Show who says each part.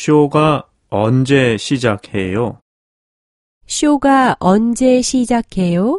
Speaker 1: 쇼가 언제 시작해요?
Speaker 2: 쇼가 언제 시작해요?